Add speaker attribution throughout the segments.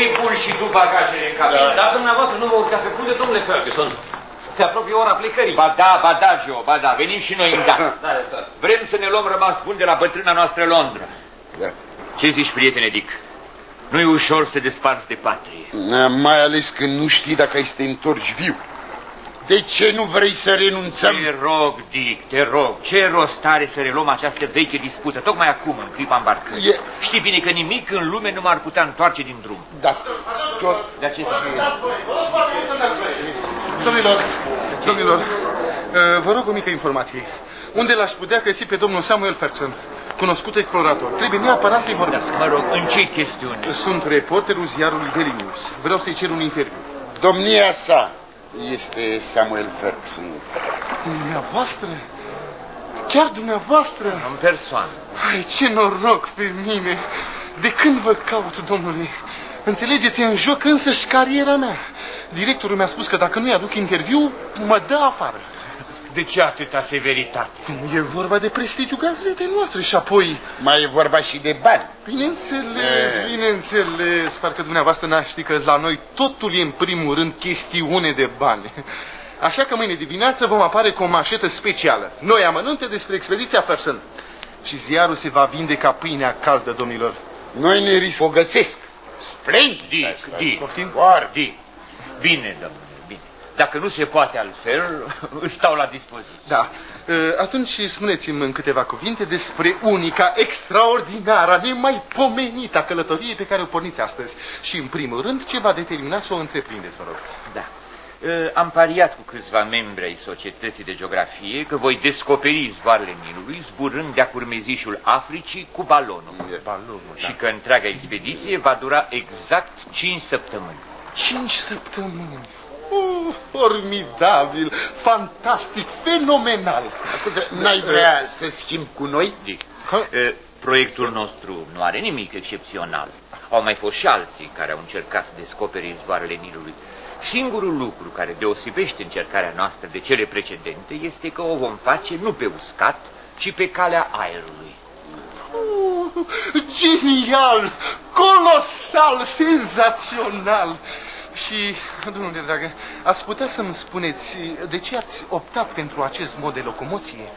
Speaker 1: Fii bun și tu bagajele în cabină. Da.
Speaker 2: Dar dumneavoastră nu vă urcați pe punte, domnule Ferguson. Se apropie ora plecării.
Speaker 1: Ba da, ba da, Joe, ba da, venim și noi în dat.
Speaker 2: Da, sir.
Speaker 1: Vrem să ne luăm rămas bun de la bătrâna noastră Londra.
Speaker 3: Da.
Speaker 1: Ce zici, prietene Dick? Nu-i ușor să te desparți de patrie.
Speaker 3: Mai ales când nu știi dacă ai să te întorci viu. De ce nu vrei să renunțăm?
Speaker 1: Te rog, Dick, te rog, ce rost are să reluăm această veche dispută, tocmai acum, în clipa îmbarcării?
Speaker 3: E-
Speaker 1: Știi bine că nimic în lume nu m-ar putea întoarce din drum.
Speaker 3: Da, tot...
Speaker 1: De aceea
Speaker 4: Domnilor, domnilor, uh, vă rog o mică informație. Unde l-aș putea găsi pe domnul Samuel Ferguson, cunoscut explorator? Trebuie neapărat să-i vorbească.
Speaker 1: Mă rog, în ce chestiune?
Speaker 4: Sunt reporterul ziarului Daily News. Vreau să-i cer un interviu.
Speaker 3: Domnia sa este Samuel Ferguson.
Speaker 4: Dumneavoastră? Chiar dumneavoastră?
Speaker 1: În persoană.
Speaker 4: Ai, ce noroc pe mine! De când vă caut, domnule? Înțelegeți, în joc însăși cariera mea. Directorul mi-a spus că dacă nu-i aduc interviu, mă dă afară.
Speaker 1: De ce atâta severitate?
Speaker 4: E vorba de prestigiul gazetei noastre și apoi...
Speaker 3: Mai e vorba și de bani.
Speaker 4: Bineînțeles,
Speaker 3: E.
Speaker 4: bineînțeles. Parcă dumneavoastră n ști că la noi totul e în primul rând chestiune de bani. Așa că mâine dimineață vom apare cu o mașetă specială. Noi amănunte despre expediția Fersen. Și ziarul se va vinde ca pâinea caldă, domnilor.
Speaker 3: Noi ne risfogățesc. Splendid.
Speaker 1: Dick, Dick,
Speaker 4: Poftim?
Speaker 3: Foarte.
Speaker 1: Dick. Bine, domnule, bine. Dacă nu se poate altfel, îți stau la dispoziție.
Speaker 4: Da. E, Atunci spuneți-mi în câteva cuvinte despre unica, extraordinară, nemaipomenită călătorie pe care o porniți astăzi. Și, în primul rând, ce va determina să o întreprindeți, vă rog.
Speaker 1: Da. Uh, Am pariat cu câțiva membri ai Societății de Geografie că voi descoperi izvoarele Nilului zburând de-a curmezișul Africii cu balonul.
Speaker 4: Balonul,
Speaker 1: Și că întreaga expediție va dura exact 5 săptămâni.
Speaker 4: Cinci săptămâni. Oh, formidabil, fantastic, fenomenal.
Speaker 3: Ascultă, n-ai vrea să schimb cu noi?
Speaker 1: Dick,
Speaker 4: Ha?
Speaker 1: uh, proiectul nostru nu are nimic excepțional. Au mai fost și alții care au încercat să descopere izvoarele Nilului. Singurul lucru care deosebește încercarea noastră de cele precedente este că o vom face nu pe uscat, ci pe calea aerului.
Speaker 4: Oh, genial, colosal, senzațional. Și, domnule dragă, ați putea să-mi spuneți de ce ați optat pentru acest mod de locomoție?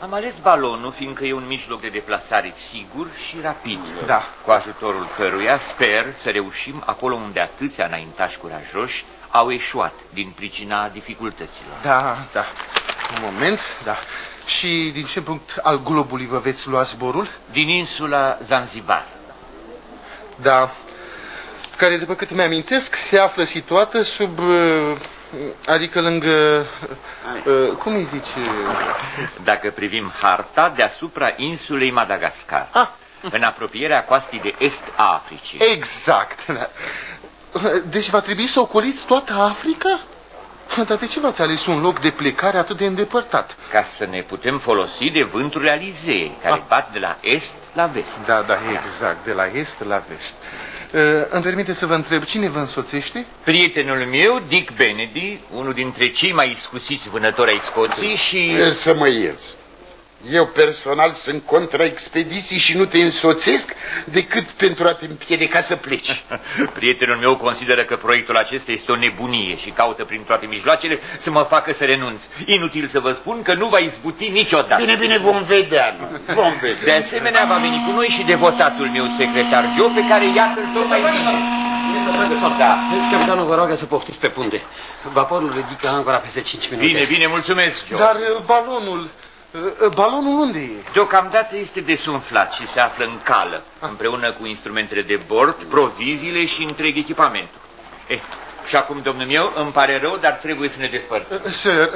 Speaker 1: Am ales balonul fiindcă e un mijloc de deplasare sigur și rapid.
Speaker 4: Da.
Speaker 1: Cu ajutorul căruia sper să reușim acolo unde atâția înaintași curajoși au eșuat din pricina dificultăților.
Speaker 4: Da, da. Un moment, da. Și din ce punct al globului vă veți lua zborul?
Speaker 1: Din insula Zanzibar.
Speaker 4: Da. Care, după cât mi-amintesc, se află situată sub... uh, Adică lângă... uh, Cum îi zice?
Speaker 1: Dacă privim harta deasupra insulei Madagascar,
Speaker 4: Ah,
Speaker 1: în apropierea coastei de est a Africii.
Speaker 4: exact. da. Deci va trebui să ocoliți toată Africa? Dar de ce v-ați ales un loc de plecare atât de îndepărtat?
Speaker 1: Ca să ne putem folosi de vânturile Alizei, care
Speaker 4: Ah.
Speaker 1: bat de la est la vest.
Speaker 4: Da, da, exact, de la est la vest. Uh, Îmi permite să vă întreb, cine vă însoțește?
Speaker 1: Prietenul meu, Dick Benedy, unul dintre cei mai iscusiți vânători ai Scoției și...
Speaker 3: E, Să mă ierți. Eu personal sunt contra expediții și nu te însoțesc decât pentru a te împiedica să pleci.
Speaker 1: Prietenul meu consideră că proiectul acesta este o nebunie și caută prin toate mijloacele să mă facă să renunț. Inutil să vă spun că nu va izbuti niciodată.
Speaker 3: Bine, bine, vom vedea. nu? Vom
Speaker 1: De
Speaker 3: vedea.
Speaker 1: asemenea, va veni cu noi și devotatul meu secretar Joe, pe care iată-l tot mai bine. Da.
Speaker 2: Capitanul vă roagă să poftiți pe punte. Vaporul ridică ancora peste 5 minute.
Speaker 1: Bine, bine, mulțumesc, Joe.
Speaker 4: Dar uh, balonul, uh, uh, balonul unde e?
Speaker 1: Deocamdată este desumflat și se află în cală, împreună cu instrumentele de bord, proviziile și întreg echipamentul. Eh, și acum, domnul meu, îmi pare rău, dar trebuie să ne despărțim.
Speaker 4: Uh, Sir,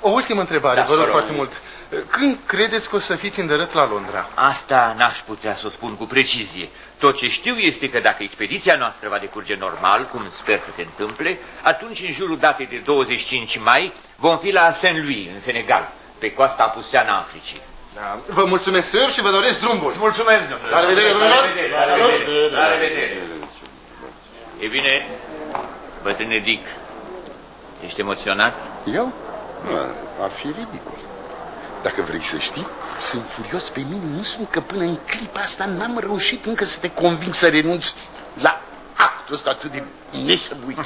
Speaker 4: o ultimă întrebare,
Speaker 1: Da,
Speaker 4: vă rog
Speaker 1: vă rog.
Speaker 4: foarte mult. Uh, Când credeți că o să fiți îndărât la Londra?
Speaker 1: Asta n-aș putea să o spun cu precizie. Tot ce știu este că dacă expediția noastră va decurge normal, cum sper să se întâmple, atunci în jurul datei de 25 mai vom fi la Saint-Louis, în Senegal, pe coasta apuseană a Africii.
Speaker 4: Da. Vă mulțumesc, sir, și vă doresc drum bun.
Speaker 1: Mulțumesc, domnule.
Speaker 4: La revedere, domnilor.
Speaker 1: La revedere, la revedere, la revedere. E bine, bătrâne Dick, ești emoționat?
Speaker 3: Eu? Nu, ar fi ridicol. Dacă vrei să știi, sunt furios pe mine însumi că până în clipa asta n-am reușit încă să te conving să renunți la actul actul ăsta atât de nesăbuit.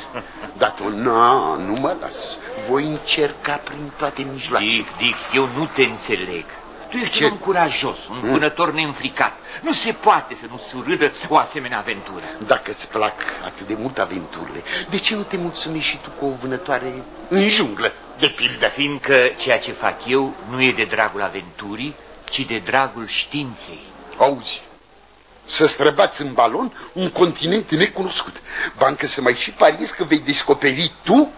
Speaker 3: Dar tu, nu, nu mă las. Voi încerca prin toate mijloacele.
Speaker 1: Dic, Dic, eu nu te înțeleg. Tu ești
Speaker 3: Ce?
Speaker 1: un om curajos, un
Speaker 3: Hmm?
Speaker 1: vânător neînfricat. Nu se poate să nu surâdă o asemenea aventură.
Speaker 3: Dacă îți plac atât de mult aventurile, de ce nu te mulțumești și tu cu o vânătoare în junglă, de pildă?
Speaker 1: Fiindcă ceea ce fac eu nu e de dragul aventurii, ci de dragul științei.
Speaker 3: Auzi, să străbați în balon un continent necunoscut. Bancă să mai și pariez că vei descoperi tu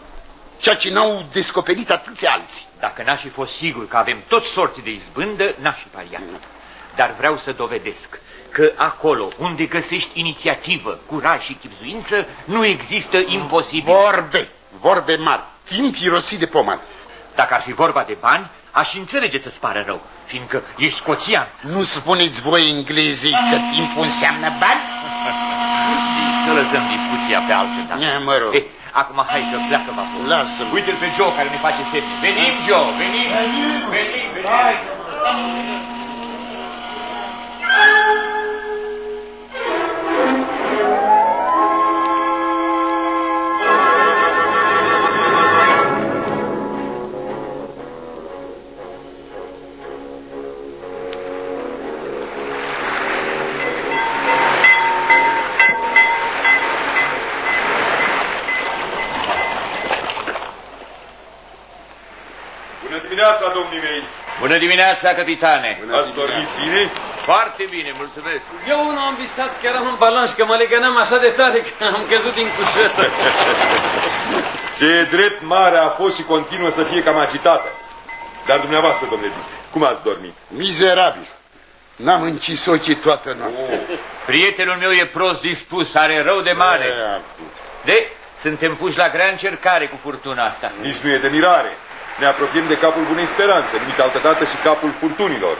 Speaker 3: ceea ce n-au descoperit atâția alții.
Speaker 1: Dacă n-aș fi fost sigur că avem tot sorții de izbândă, n-aș fi pariat. Dar vreau să dovedesc că acolo unde găsești inițiativă, curaj și chipzuință, nu există imposibil.
Speaker 3: Vorbe, vorbe mari, timp irosit de pomană.
Speaker 1: Dacă ar fi vorba de bani, aș înțelege să-ți pară rău, fiindcă ești scoțian.
Speaker 3: Nu spuneți voi englezii că timpul înseamnă bani?
Speaker 1: Să lăsăm discuția pe altă dată.
Speaker 3: Ne, mă rog.
Speaker 1: Eh, acum hai că pleacă vaporul.
Speaker 3: Lasă-mă.
Speaker 1: Uite-l pe Joe care ne face semne. Venim, Joe, venim, venim, venim. venim.
Speaker 5: Bună
Speaker 1: Bună dimineața, capitane.
Speaker 5: Ați dormit bine?
Speaker 1: Foarte bine, mulțumesc.
Speaker 2: Eu nu am visat că eram în balon și că mă legănam așa de tare că am căzut din cușetă.
Speaker 5: Ce e drept, mare a fost și continuă să fie cam agitată. Dar dumneavoastră, domnule Dic, cum ați dormit?
Speaker 3: Mizerabil. N-am închis ochii toată noaptea.
Speaker 1: Prietenul meu e prost dispus, are rău de mare. De, suntem puși la grea încercare cu furtuna asta.
Speaker 5: Nici nu e de mirare. Ne apropiem de capul Bunei Speranțe, numit altădată și capul furtunilor.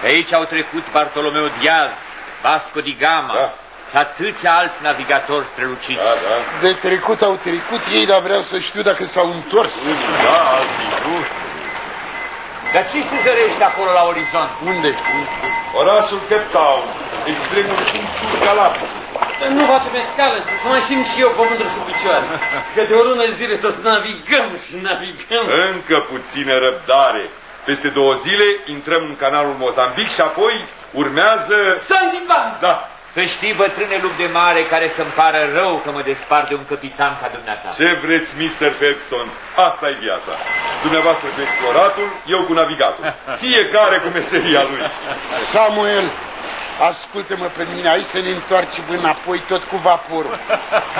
Speaker 1: Pe aici au trecut Bartolomeu Diaz, Vasco di Gama
Speaker 5: Da.
Speaker 1: și atâția alți navigatori străluciți.
Speaker 5: Da, da.
Speaker 3: De trecut au trecut ei, dar vreau să știu dacă s-au întors.
Speaker 5: Da, alții nu.
Speaker 1: Dar ce se zărește acolo la orizont?
Speaker 3: Unde?
Speaker 5: Orașul Cape Town, extremul cum sud Galactic.
Speaker 2: Nu facem scală, să mai simt și eu pământul sub picioare. Că de o lună de zile tot navigăm și navigăm.
Speaker 5: Încă puțină răbdare. Peste două zile intrăm în canalul Mozambic și apoi urmează...
Speaker 2: Zanzibar!
Speaker 5: Da,
Speaker 1: Să știi, bătrâne lup de mare, care să-mi pară rău că mă despart de un capitan ca dumneata.
Speaker 5: Ce vreți, Mr. Ferguson? asta e viața. Dumneavoastră cu exploratul, eu cu navigatul. Fiecare cu meseria lui.
Speaker 3: Samuel, ascultă-mă pe mine, hai să ne întoarcem înapoi tot cu vaporul.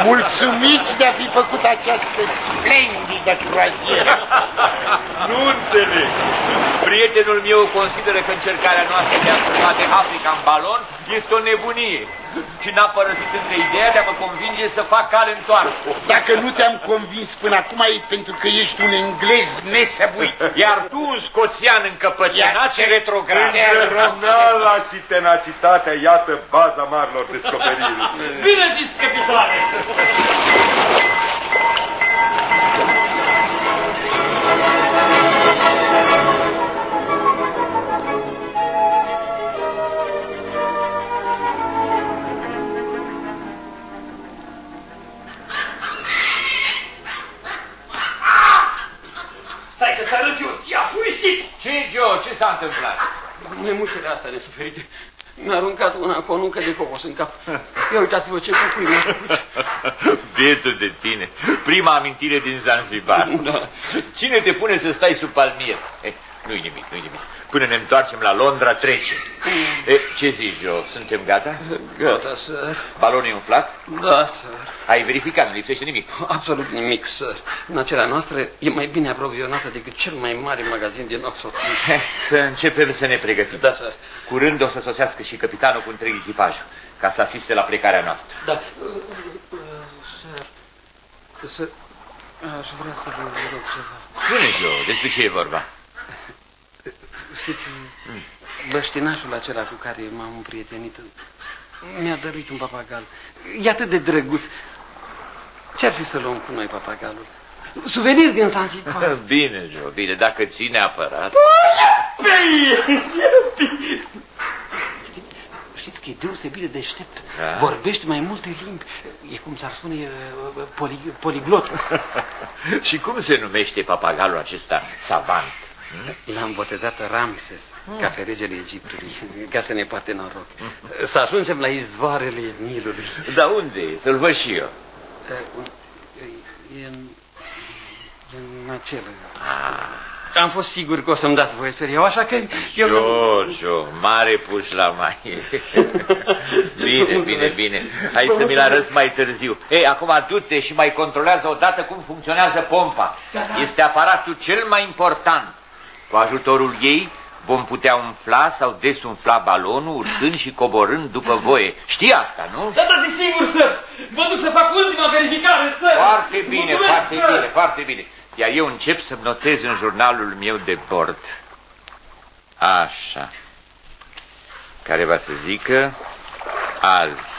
Speaker 3: Mulțumiți de a fi făcut această splendidă croazieră.
Speaker 5: Nu înțeleg.
Speaker 1: Prietenul meu consideră că încercarea noastră de a scăpa de Africa în balon este o nebunie și n-a părăsit încă ideea de a mă convinge să fac cale întoarsă.
Speaker 3: Dacă nu te-am convins până acum e pentru că ești un englez nesăbuit.
Speaker 1: Iar tu, un scoțian încăpățânat și
Speaker 3: Ia-
Speaker 1: retrograd.
Speaker 5: Îndrăzneala și tenacitatea, iată baza marilor descoperiri.
Speaker 2: Bine zis, capitane! Nesuferite mi-a aruncat una cu o nuncă de cocos în cap. Ia uitați-vă ce cucui mi-a făcut.
Speaker 1: Bietul de tine, prima amintire din Zanzibar.
Speaker 2: Da.
Speaker 1: Cine te pune să stai sub palmier? Eh, nu-i nimic, nu-i nimic. Până ne întoarcem la Londra, trece. Eh, ce zici, Joe? Suntem gata?
Speaker 2: Gata, sir.
Speaker 1: Balonul e umflat?
Speaker 2: Da, sir.
Speaker 1: Ai verificat, nu lipsește nimic.
Speaker 2: Absolut nimic, sir. Nacerea noastră e mai bine aprovizionată decât cel mai mare magazin din Oxford.
Speaker 1: Eh, Să începem să ne pregătim.
Speaker 2: Da, sir.
Speaker 1: Curând o să sosească și capitanul cu întreg echipajul, ca să asiste la plecarea noastră.
Speaker 2: Da. Uh, uh, Sir, sir, aș vrea să vă rog ceva.
Speaker 1: Spune, Joe, despre ce e vorba?
Speaker 2: Știți, băștinașul acela cu care m-am împrietenit mi-a dăruit un papagal. E atât de drăguț. Ce-ar fi să luăm cu noi papagalul? Suvenir din Zanzibar.
Speaker 1: Bine, Joe, bine, dacă ține apărat.
Speaker 2: Știți, că e deosebit de deștept.
Speaker 1: Da.
Speaker 2: Vorbește mai multe limbi. E cum s-ar spune, e, poli, poliglot.
Speaker 1: Și cum se numește papagalul acesta savant?
Speaker 2: L-am botezat Ramses, ca pe regele Egiptului, ca să ne poate noroc. Să ajungem la izvoarele Nilului.
Speaker 1: Dar unde e? Să-l văd și eu.
Speaker 2: E în, e în acel...
Speaker 1: Ah.
Speaker 2: Am fost sigur că o să-mi dați voie să iau, așa că eu...
Speaker 1: Giorgio, mare puș la mai. bine, bine, bine. Hai să mi-l arăți mai târziu. Ei, acum du-te și mai controlează odată cum funcționează pompa.
Speaker 2: Da, da.
Speaker 1: Este aparatul cel mai important. Cu ajutorul ei vom putea umfla sau desumfla balonul urcând și coborând după voie. Știi asta, nu?
Speaker 2: Da, da, desigur, sir. Vă duc să fac ultima verificare, sir.
Speaker 1: Foarte bine,
Speaker 2: Mulțumesc,
Speaker 1: foarte
Speaker 2: sir.
Speaker 1: bine, foarte bine. Iar eu încep să-mi notez în jurnalul meu de bord. Așa. Care va să zică azi,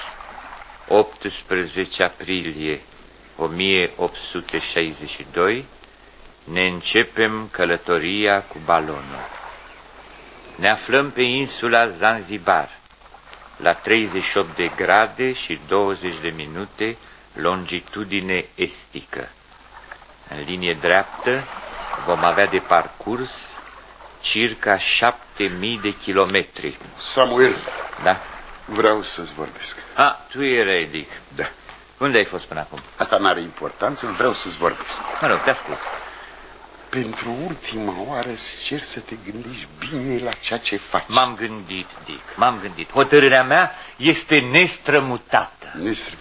Speaker 1: 18 aprilie 1862, ne începem călătoria cu balonul. Ne aflăm pe insula Zanzibar, la 38 de grade și 20 de minute longitudine estică. În linie dreaptă vom avea de parcurs circa șapte mii de kilometri.
Speaker 3: Samuel,
Speaker 1: Da?
Speaker 3: vreau să-ți vorbesc.
Speaker 1: A, tu erai, Dick.
Speaker 3: Da.
Speaker 1: Unde ai fost până acum?
Speaker 3: Asta n-are importanță, vreau să-ți vorbesc.
Speaker 1: Mă rog, te ascult.
Speaker 3: Pentru ultima oară îți cer să te gândești bine la ceea ce faci.
Speaker 1: M-am gândit, Dick, m-am gândit. Hotărârea mea este nestrămutată.
Speaker 3: Nestre,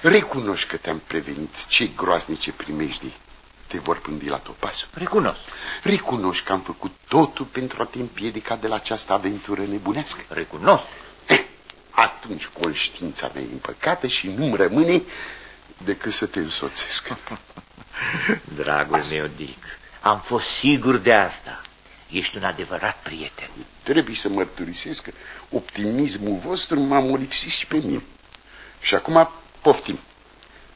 Speaker 3: recunoști că te-am prevenit ce groaznice primejdii te vor pândi la topasul.
Speaker 1: Recunosc,
Speaker 3: Recunoști că am făcut totul pentru a te împiedica de la această aventură nebunească.
Speaker 1: recunosc.
Speaker 3: Eh, Atunci conștiința mea e împăcată și nu-mi rămâne decât să te însoțesc.
Speaker 1: Dragul meu, Dick, am fost sigur de asta. Ești un adevărat prieten.
Speaker 3: Trebuie să mărturisesc că optimismul vostru m-a molipsit și pe mine. Și acum poftim.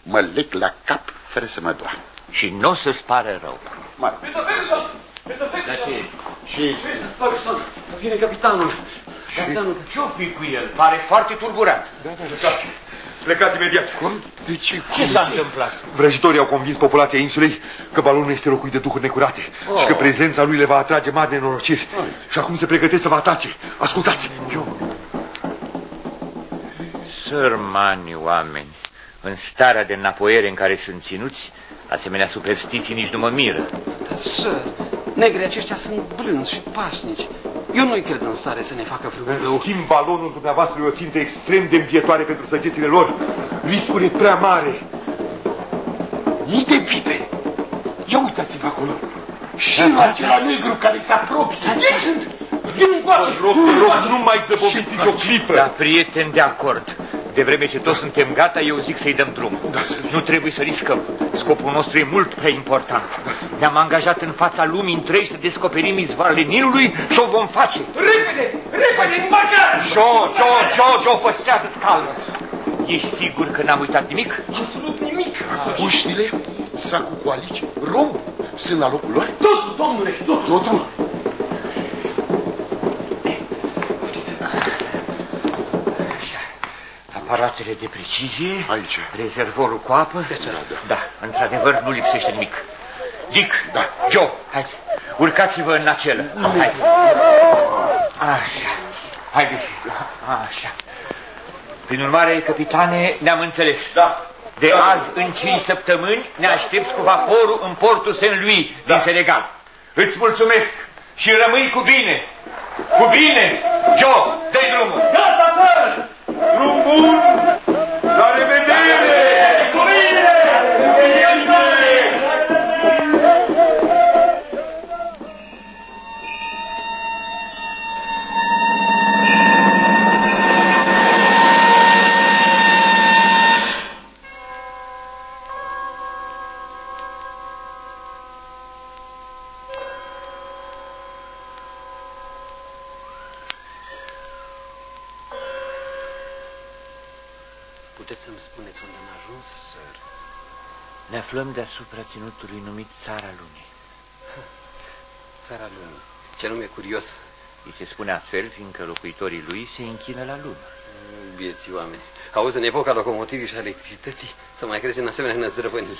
Speaker 3: Mă leg la cap fără să mă doară.
Speaker 1: Și nu o să-ți pare rău.
Speaker 3: Mă,
Speaker 2: Peter Ferguson! Peter
Speaker 1: Dar
Speaker 2: Ferguson!
Speaker 1: ce?
Speaker 3: și
Speaker 2: Ferguson! Vine capitanul. Capitanul.
Speaker 1: Ce-o fi cu el? Pare foarte tulburat.
Speaker 5: Plecați, plecați imediat.
Speaker 3: cum? De ce?
Speaker 1: Ce
Speaker 3: Cum?
Speaker 1: s-a întâmplat?
Speaker 5: Vrăjitorii au convins populația insulei că balonul este locuit de duhuri necurate
Speaker 1: Oh.
Speaker 5: și că prezența lui le va atrage mari nenorociri. Și acum se pregătesc să vă atace. Ascultați!
Speaker 3: Eu,
Speaker 1: Sărmani oameni, în starea de înapoiere în care sunt ținuți, asemenea superstiții nici nu mă miră.
Speaker 2: Dar, sir, negrii aceștia sunt blânzi și pașnici. Eu nu-i cred în stare să ne facă vreun
Speaker 5: În
Speaker 2: rău.
Speaker 5: schimb, balonul dumneavoastră e o țintă extrem de îmbietoare pentru săgețile lor. Riscul e prea mare.
Speaker 3: mii de pipe. Ia uitați-vă acolo. Și la acela negru care se apropie. Ei sunt.
Speaker 2: Vin încoace!
Speaker 5: Vă rog, vă rog, nu mai zăboviți nicio clipă.
Speaker 1: Da, prieten, de acord. De vreme ce toți suntem gata, eu zic să-i dăm drum.
Speaker 3: Da, să
Speaker 1: Nu trebuie să riscăm. Scopul nostru e mult prea important. Ne-am angajat în fața lumii întregi să descoperim izvoarele Nilului și o vom face.
Speaker 2: Repede! Repede! Îmbarcare!
Speaker 1: Jo, Jo, Jo, Jo, păstrează-ți calmă. Ești sigur că n-am uitat nimic?
Speaker 2: Absolut nimic!
Speaker 3: Puștile, sacul cu alice, rom, sunt la locul lor?
Speaker 2: Totul, domnule, totul!
Speaker 3: Totul?
Speaker 1: Aparatele de precizie,
Speaker 3: Aici.
Speaker 1: rezervorul cu apă.
Speaker 3: Da, da.
Speaker 1: Da, într-adevăr nu lipsește nimic. Dick,
Speaker 3: Da.
Speaker 1: Joe, hai, urcați-vă în acelă. Hai. Așa, haideți. Așa. Prin urmare, capitane, ne-am înțeles. Da. De azi în cinci săptămâni ne aștepți cu vaporul în portul Saint-Louis din Senegal. Îți mulțumesc și rămâi cu bine. Cu bine! Joe, dă drumul!
Speaker 2: Gata, sir!
Speaker 5: Drum bun!
Speaker 1: Deasupra ținutului numit Țara Lunii.
Speaker 2: Țara lumii. Ce nume curios.
Speaker 1: Îi se spune astfel, fiindcă locuitorii lui se închină la lună.
Speaker 2: Vieții oameni. Auzi, în epoca locomotivii și electricității, să mai crezi în asemenea năzrăvănii.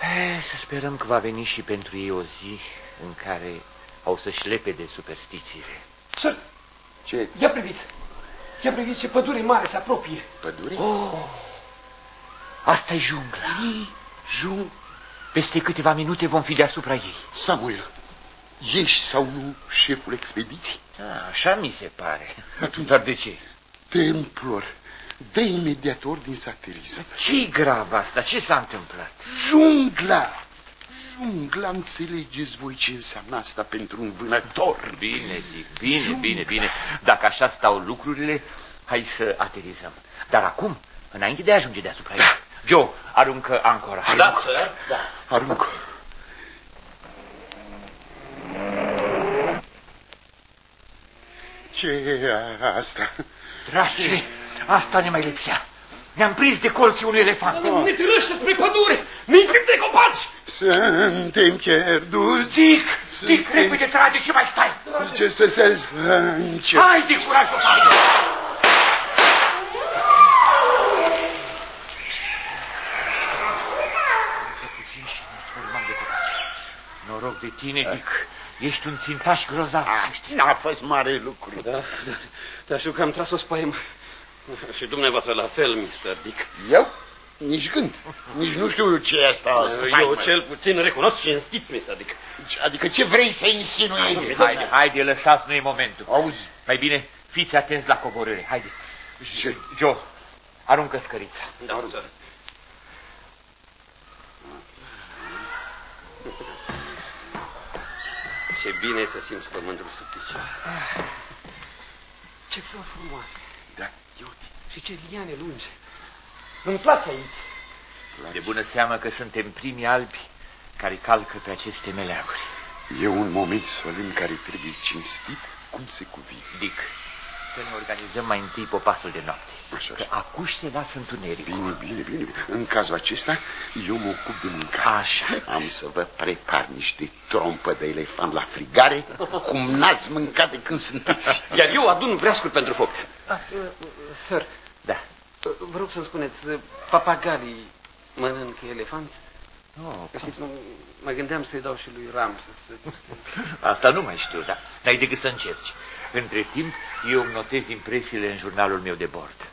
Speaker 1: Eh, să sperăm că va veni și pentru ei o zi în care au să-și lepe de superstițiile.
Speaker 6: Sir,
Speaker 3: Ce?
Speaker 6: ia priviți. Ia priviți ce pădure mare se apropie.
Speaker 3: Pădure?
Speaker 1: Oh, asta e jungla.
Speaker 3: Jun,
Speaker 1: Peste câteva minute vom fi deasupra ei.
Speaker 3: Samuel, ești sau nu șeful expediției?
Speaker 1: A, așa mi se pare. Dar de ce?
Speaker 3: Te implor, dă imediat ordin să aterizăm.
Speaker 1: Ce-i grav asta? Ce s-a întâmplat?
Speaker 3: Jungla! Jungla, înțelegeți voi ce înseamnă asta pentru un vânător?
Speaker 1: Bine, Dick, bine, bine, bine. Dacă așa stau lucrurile, hai să aterizăm. Dar acum, înainte de a ajunge deasupra ei, Joe, aruncă ancora.
Speaker 6: Da, sir. Da.
Speaker 3: Aruncă. Ce e asta?
Speaker 1: Drace, asta ne mai lipsea. Ne-am prins de colții unui elefant.
Speaker 6: Ne târăște spre pădure. Ne de copaci.
Speaker 3: Suntem pierduți.
Speaker 1: Dick, Dick, repede trage ce mai stai.
Speaker 3: Ce să se încep?
Speaker 1: Hai de curajul tău. puțin și ne sfârmăm de copaci. Noroc de tine, Dick. Ești un țintaș grozav.
Speaker 3: Ah, știi, n-a fost mare lucru.
Speaker 2: Da, da, dar știu că am tras o spaimă. Și dumneavoastră la fel, Mr. Dick.
Speaker 3: Eu? Nici gând. Nici nu știu ce e asta. spaimă.
Speaker 2: Eu cel puțin recunosc cinstit, Mr. Dick.
Speaker 3: Adică ce vrei să insinuezi?
Speaker 1: Haide, haide, lăsați, nu e momentul.
Speaker 3: Auzi,
Speaker 1: Mai bine, fiți atenți la coborâre. Haide.
Speaker 3: ce?
Speaker 1: Joe, aruncă scărița.
Speaker 2: Da, sir. Ce bine e să simți pământul sub picioare. Ce flori frumoase.
Speaker 3: Da, eu uite.
Speaker 2: Și ce liane lungi. Îmi place aici.
Speaker 1: De bună seamă că suntem primii albi care calcă pe aceste meleaguri.
Speaker 3: E un moment solemn care trebuie cinstit cum se cuvine.
Speaker 1: Dick, să ne organizăm mai întâi popasul de noapte.
Speaker 3: Așa,
Speaker 1: Că
Speaker 3: așa.
Speaker 1: acuși se lasă întuneric.
Speaker 3: Bine, bine, bine. În cazul acesta, eu mă ocup de mâncare.
Speaker 1: Așa.
Speaker 3: Am să vă prepar niște trompă de elefant la frigare, cum n-ați mâncat de când sunteți.
Speaker 2: Iar eu adun vreascuri pentru foc. Ah, sir,
Speaker 1: Da.
Speaker 2: vă rog să-mi spuneți, papagalii mănâncă elefanți?
Speaker 1: Oh,
Speaker 2: Că știți, mă, mă gândeam să-i dau și lui Ram să se...
Speaker 1: asta nu mai știu, dar n-ai decât să încerci. Între timp, eu îmi notez impresiile în jurnalul meu de bord.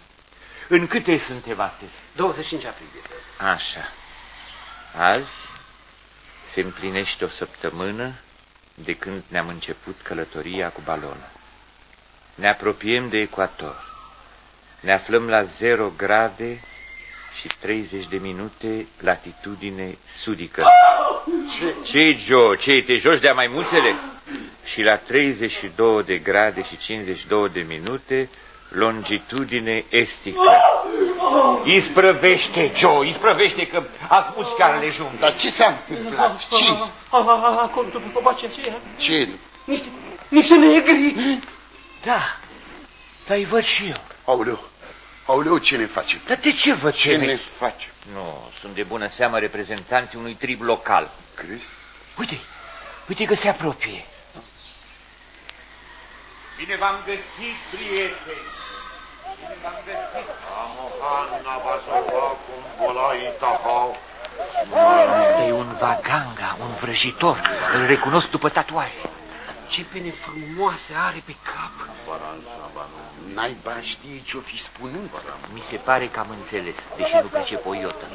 Speaker 1: În câte suntem astăzi?
Speaker 2: 25 aprilie, sir.
Speaker 1: Așa. Azi se împlinește o săptămână de când ne-am început călătoria cu balonul. Ne apropiem de ecuator. Ne aflăm la 0 grade și 30 de minute latitudine sudică. Ce-i, Joe? Ce te joci de-a maimuțele? Și la 32 de grade și 52 de minute longitudine estică. Isprăvește, Joe, isprăvește că ați pus fiarele jungle.
Speaker 3: Dar ce s-a întâmplat? Ce?
Speaker 6: Acolo după copacii aceia.
Speaker 3: Ce?
Speaker 6: Niște, niște negri.
Speaker 1: Da, dar îi văd și eu.
Speaker 3: Aoleu, aoleu, ce ne facem?
Speaker 1: Dar de ce văd
Speaker 3: Ce
Speaker 1: ce
Speaker 3: ne
Speaker 1: ne...
Speaker 3: facem?
Speaker 1: Nu, sunt de bună seamă reprezentanții unui trib local.
Speaker 3: Crezi?
Speaker 1: Uite, uite că se apropie. Bine v-am găsit, prieteni. Bine v-am găsit. Asta e un vaganga, un vrăjitor. Îl recunosc după tatuare.
Speaker 2: Ce pene frumoase are pe cap.
Speaker 3: Naiba știe ce-o fi spunând.
Speaker 1: Mi se pare că am înțeles, deși nu pricep o iotă.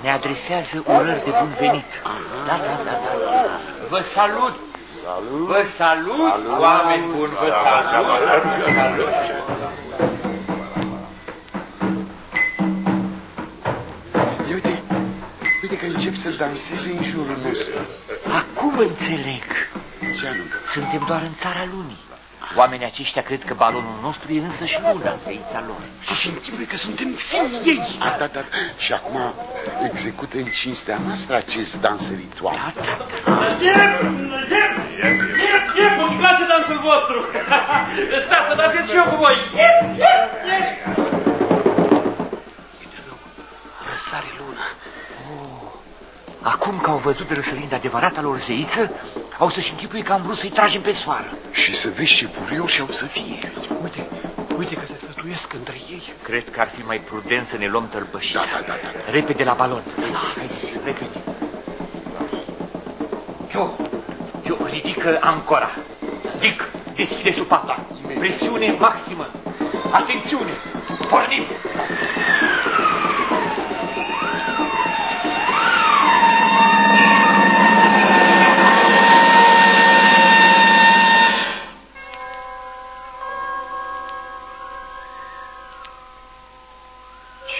Speaker 1: Ne adresează urări de bun venit. Da, da, da, da. Vă salut!
Speaker 3: Salut!
Speaker 1: Vă salut, salut oameni buni, vă salut! Vă salut.
Speaker 3: Ia uite, uite că încep să danseze în jurul nostru.
Speaker 1: Acum înțeleg.
Speaker 3: Ce anume?
Speaker 1: Suntem doar în țara lunii. Oamenii aceștia cred că balonul nostru e însă și luna în zeița lor.
Speaker 3: Și se închipuie că suntem fii ei. Da, da, da. Și acum execută în cinstea noastră acest dans ritual.
Speaker 1: Da, da, da.
Speaker 6: Îmi place dansul vostru. Stați să dansez și eu cu voi.
Speaker 2: Răsare luna.
Speaker 1: Acum că au văzut răsărind adevărata lor zeiță, au să-și închipuie că am vrut să-i tragem pe soară.
Speaker 3: Și să vezi ce curioși au să fie.
Speaker 6: Uite, uite că se sătură.
Speaker 2: sfătuiesc între ei.
Speaker 1: Cred că ar fi mai prudent să ne luăm tălbășiți.
Speaker 3: Da, da, da, da.
Speaker 1: Repede la balon. Hai, repede. Joe, Joe, ridică ancora. Dick, deschide supapa. Presiune maximă. Atențiune. Pornim.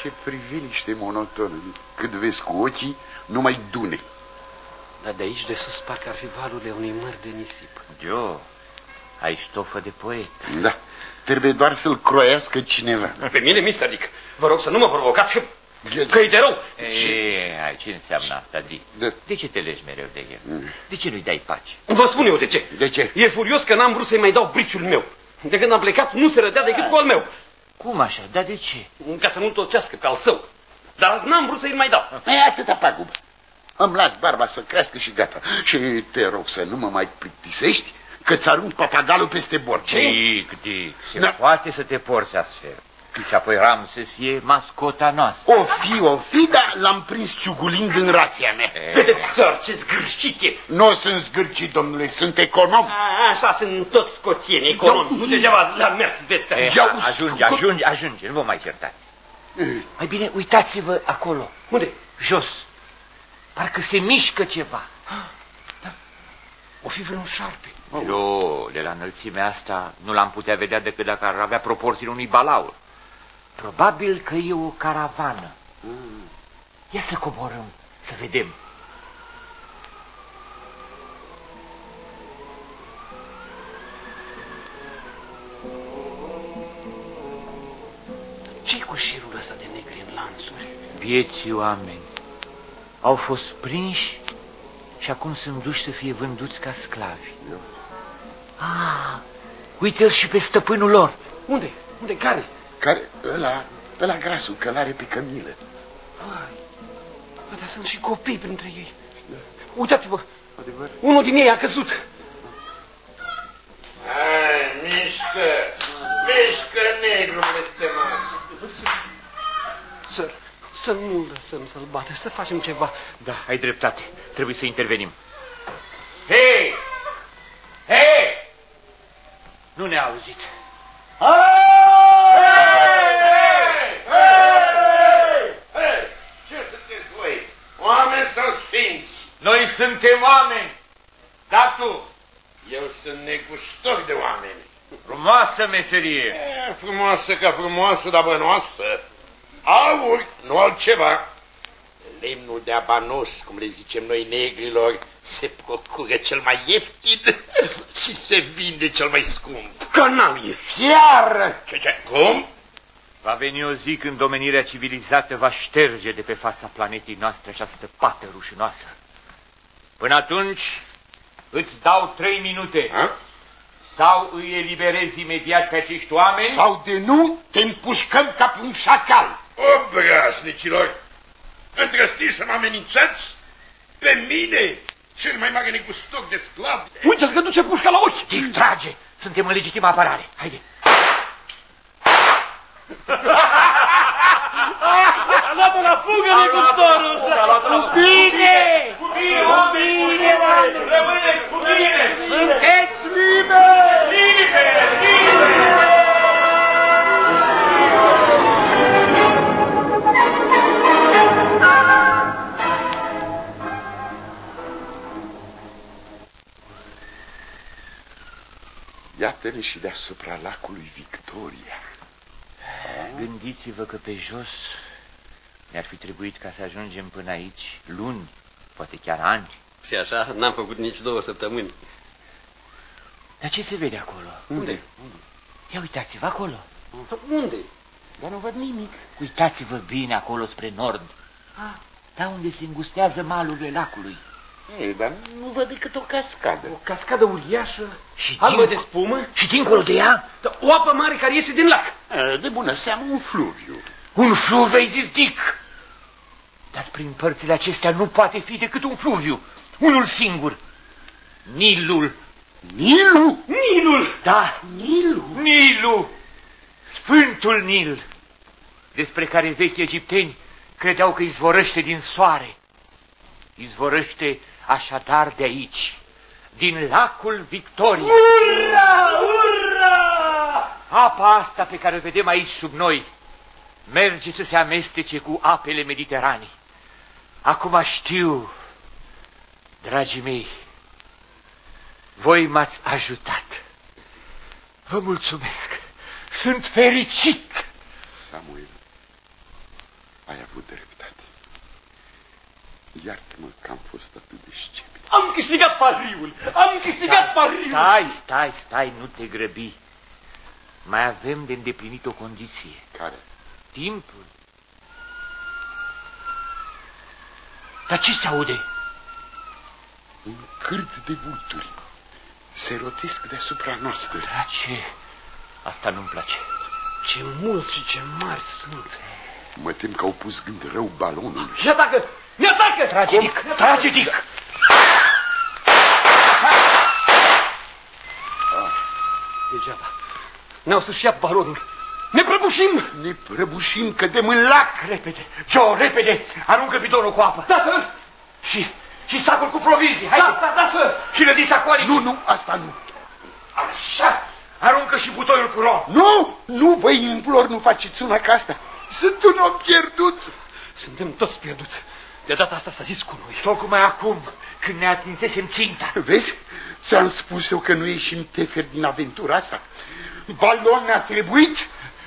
Speaker 3: Ce priveliște monotonă. Cât vezi cu ochii, numai dune.
Speaker 2: Dar de aici de sus parcă ar fi valurile unei mări de nisip.
Speaker 1: Joe, ai stofă de poet.
Speaker 3: Da, trebuie doar să-l croiască cineva.
Speaker 7: Pe mine, Mr. Dick, vă rog să nu mă provocați că, că e de rău.
Speaker 1: E, hai, ce înseamnă asta, Dick?
Speaker 3: Da.
Speaker 1: De ce te legi mereu de el? De ce nu-i dai pace?
Speaker 7: Vă spun eu de ce.
Speaker 3: De ce?
Speaker 7: E furios că n-am vrut să-i mai dau briciul meu. De când am plecat, nu se rădea decât cu al meu.
Speaker 1: Cum așa? Dar de ce?
Speaker 7: Ca să nu-l tocească pe al său. Dar azi n-am vrut să-i mai dau.
Speaker 3: Păi atâta pagubă. Îmi las barba să crească și gata. Și te rog să nu mă mai plictisești, că ți-arunc papagalul peste bord.
Speaker 1: Dick, Dick, se
Speaker 3: Da.
Speaker 1: poate să te porți astfel. Și apoi Ramses e mascota noastră.
Speaker 3: O fi, o fi, dar l-am prins ciugulind în rația mea.
Speaker 7: Vedeți, săr, ce zgârșit e.
Speaker 3: Nu sunt zgârcit, domnule, sunt econom.
Speaker 7: A, așa sunt toți scoțieni economi. Nu degeaba la mers vestea.
Speaker 1: E,
Speaker 3: Ia
Speaker 1: ha,
Speaker 3: uzi,
Speaker 1: ajunge,
Speaker 3: cu-
Speaker 1: ajunge, ajunge, nu vă mai certați. Mai bine, uitați-vă acolo,
Speaker 7: Unde?
Speaker 1: jos. Parcă se mișcă ceva.
Speaker 7: O fi vreun șarpe.
Speaker 1: Eu, de la înălțimea asta, nu l-am putea vedea decât dacă ar avea proporțiile unui balaur. Probabil că e o caravană. Ia să coborăm, să vedem.
Speaker 2: Ce-i cu șirul ăsta de negri în lanțuri?
Speaker 1: Vieții oameni au fost prinși și acum sunt duși să fie vânduți ca sclavi. Ah, uite-l și pe stăpânul lor.
Speaker 7: Unde? Unde? Care?
Speaker 3: Care, ăla, ăla grasul, călare pe cămilă.
Speaker 2: Vai, bă, dar sunt și copii printre ei. Uitați-vă,
Speaker 3: Adevăr?
Speaker 2: unul din ei a căzut.
Speaker 8: Hai, mișcă! Mișcă, negru blestemat!
Speaker 2: Săr, să nu lăsăm să-l bată, să facem ceva.
Speaker 1: Da, ai dreptate. Trebuie să intervenim. Hei! Hei! Nu ne-a auzit.
Speaker 8: Hei! Ce sunteți voi? Oameni sau sfinți?
Speaker 1: Noi suntem oameni. Dar tu,
Speaker 8: Eu sunt negustoc de oameni.
Speaker 1: frumoasă meserie.
Speaker 8: E, frumoasă ca frumoasă, dar bănoasă. Aur, nu altceva. Lemnul de abanos, cum le zicem noi negrilor, se procură cel mai ieftin și se vinde cel mai scump.
Speaker 7: Canalie.
Speaker 8: Fiară! Ce, ce? Cum?
Speaker 1: Va veni o zi când domenirea civilizată va șterge de pe fața planetei noastre această pată rușinoasă. Până atunci, îți dau trei minute.
Speaker 8: Ha?
Speaker 1: Sau îi eliberezi imediat pe acești oameni,
Speaker 3: Sau de nu, te împușcăm ca pe un șacal.
Speaker 8: Obraznicilor, îndrăzniți să mă amenințați? Pe mine, cel mai mare negustoc de sclav?
Speaker 7: Uite-l că duce pușca la ochi.
Speaker 1: Dick, trage! Suntem în legitimă apărare. Haide!
Speaker 6: A luat-o la fugă, negustorul!
Speaker 3: Cu bine!
Speaker 6: Cu bine, oameni! Rămâneți cu bine!
Speaker 3: Sunteți liberi!
Speaker 6: Libere!
Speaker 3: Iată-ne și deasupra lacului Victoria.
Speaker 1: Gândiți-vă că pe jos ne-ar fi trebuit ca să ajungem până aici luni, poate chiar ani.
Speaker 7: Și așa n-am făcut nici două săptămâni.
Speaker 1: Dar ce se vede acolo?
Speaker 7: Unde?
Speaker 1: Ia uitați-vă acolo.
Speaker 7: Unde?
Speaker 3: Dar nu văd nimic.
Speaker 1: Uitați-vă bine acolo spre nord. Da, unde se îngustează malurile lacului.
Speaker 3: Ei, dar nu văd decât o cascadă.
Speaker 2: O cascadă uriașă,
Speaker 1: Și
Speaker 2: albă
Speaker 1: din-
Speaker 2: de spumă,
Speaker 1: Și dincolo de ea,
Speaker 2: dar o apă mare care iese din lac.
Speaker 3: E, De bună seamă un fluviu.
Speaker 1: un fluviu, ai zis, Dick. Dar prin părțile acestea nu poate fi decât un fluviu. Unul singur. Nilul.
Speaker 3: Nilu!
Speaker 2: Nilul!
Speaker 1: Da,
Speaker 3: Nilu!
Speaker 1: Nilu. Sfântul Nil, despre care vechi egipteni credeau că izvorăște din soare, izvorăște așadar de aici, din lacul Victoriei.
Speaker 6: Ura! Ura!
Speaker 1: Apa asta pe care o vedem aici sub noi merge să se amestece cu apele Mediteranei. Acum știu, dragii mei, voi m-ați ajutat. Vă mulțumesc. Sunt fericit.
Speaker 3: Samuel, ai avut dreptate. Iartă-mă că am fost atât de sceptic.
Speaker 6: Am câștigat pariul! Am câștigat pariul!
Speaker 1: Stai, stai, stai, nu te grăbi. Mai avem de îndeplinit o condiție.
Speaker 3: Care?
Speaker 1: Timpul. Dar ce se aude?
Speaker 3: Un cârt de vulturi se rotesc deasupra noastră.
Speaker 1: Dar ce? Asta nu-mi place.
Speaker 2: Ce mulți și ce mari sunt.
Speaker 3: Mă tem că au pus gând rău balonul.
Speaker 6: Și atacă! Ne atacă!
Speaker 1: Tragedic, tragedic!
Speaker 2: Degeaba. Ne-au să-și ia balonul. Ne prăbușim!
Speaker 3: Ne prăbușim, cădem în lac.
Speaker 1: Repede, Joe, repede! Aruncă bidonul cu apă.
Speaker 6: Da, sir!
Speaker 1: Și, și sacul cu provizii, haide!
Speaker 6: Da, da, da, sir!
Speaker 1: Și lădița cu alici.
Speaker 3: Nu, nu, asta nu.
Speaker 1: Așa! Aruncă și butoiul cu rom.
Speaker 3: Nu, nu vă implor, nu faceți una ca asta. Sunt un om pierdut.
Speaker 2: Suntem toți pierduți. De data asta s-a zis cu noi.
Speaker 1: Tocmai acum, când ne atinsesem ținta.
Speaker 3: Vezi? Ți-am spus eu că nu ieșim tefer din aventura asta. Balon ne-a trebuit.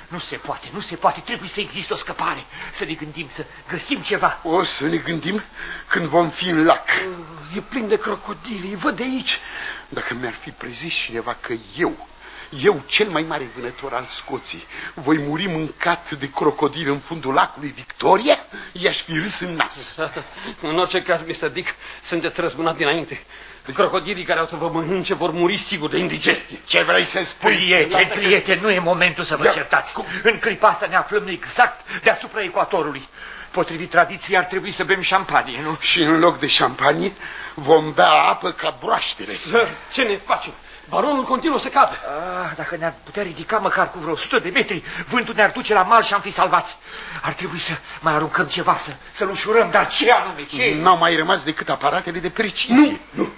Speaker 1: Nu se poate, nu se poate, trebuie să existe o scăpare. Să ne gândim, să găsim ceva.
Speaker 3: O să ne gândim când vom fi în lac.
Speaker 2: E plin de crocodili, îi văd de aici.
Speaker 3: Dacă mi-ar fi prezis cineva că eu, eu, cel mai mare vânător al Scoției, voi muri mâncat de crocodil în fundul lacului Victoria, i-aș fi râs în nas.
Speaker 2: În orice caz, Mr. Dick, sunteți răzbunat dinainte. Crocodilii care au să vă mănânce vor muri sigur de indigestie.
Speaker 3: Ce vrei să spui?
Speaker 1: Prieten, prieten, nu e momentul să vă
Speaker 3: Ia,
Speaker 1: certați. În clipa asta ne aflăm exact deasupra ecuatorului. Potrivit tradiției ar trebui să bem șampanie, nu?
Speaker 3: Și în loc de șampanie vom bea apă ca broaștele.
Speaker 2: Sir, ce ne facem? Baronul continuă să cadă.
Speaker 1: Ah, dacă ne-ar putea ridica măcar cu vreo 100 de metri, vântul ne-ar duce la mal și am fi salvați. Ar trebui să mai aruncăm ceva, să, să-l ușurăm, dar ce anume, ce?
Speaker 3: N-au mai rămas decât aparatele de precizie.
Speaker 2: Nu, nu.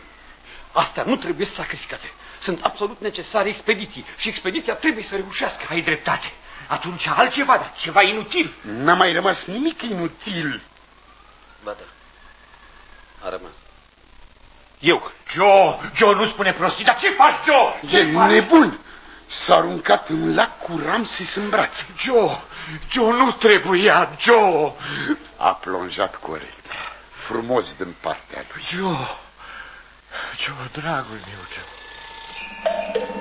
Speaker 2: Astea nu trebuie sacrificate. Sunt absolut necesare expediții și expediția trebuie să reușească.
Speaker 1: Ai dreptate. Atunci altceva, dar ceva inutil.
Speaker 3: N-a mai rămas nimic inutil.
Speaker 2: Ba da. A rămas. Eu.
Speaker 1: Joe, Joe, nu spune prostii, dar ce faci, Joe? Ce
Speaker 3: E
Speaker 1: faci?
Speaker 3: nebun. S-a aruncat în lac cu Ramses în brațe.
Speaker 1: Joe, Joe, nu trebuia, Joe.
Speaker 3: A plonjat corect. Frumos din partea lui.
Speaker 1: Joe, Joe, dragul meu, Joe.